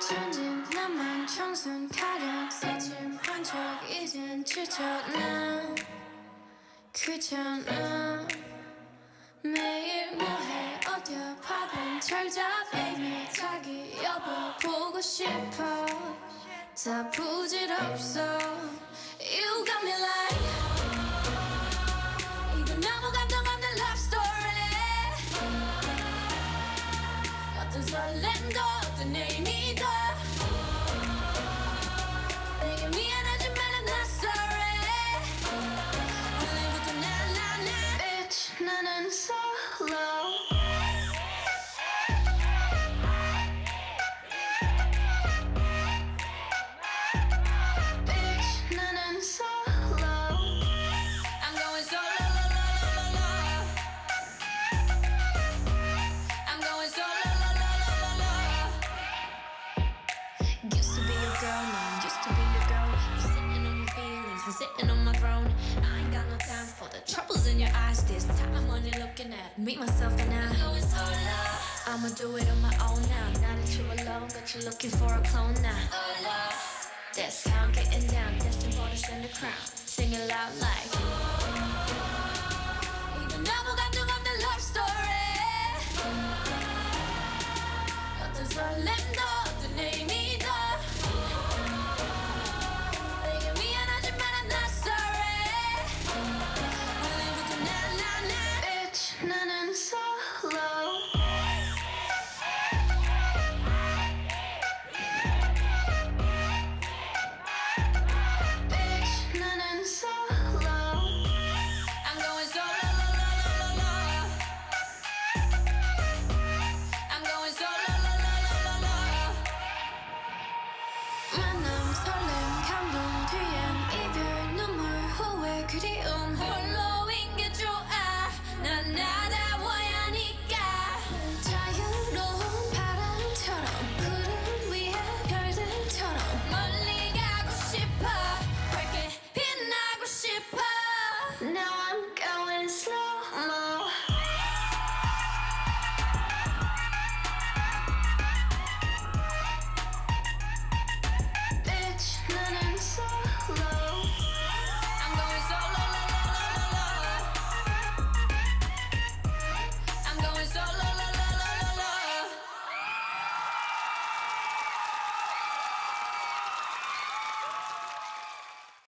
천진 나만 청순 가련 새침 한 척 이젠 지쳤나 귀찮아 매일 뭐해 어디야 밥은 잘자 baby 자기 여보 보고 싶어. 다 부질없어. You got me like 이건 아무 감동 없는 love story. 어떤 설렘도 어떤 의 looking at me, myself, and I. I'ma do it on my own now. Now that you're alone, got you looking for a clone now. That's how I'm getting down, destined for the center crown. Sing it loud like. 이 Harlem, to you.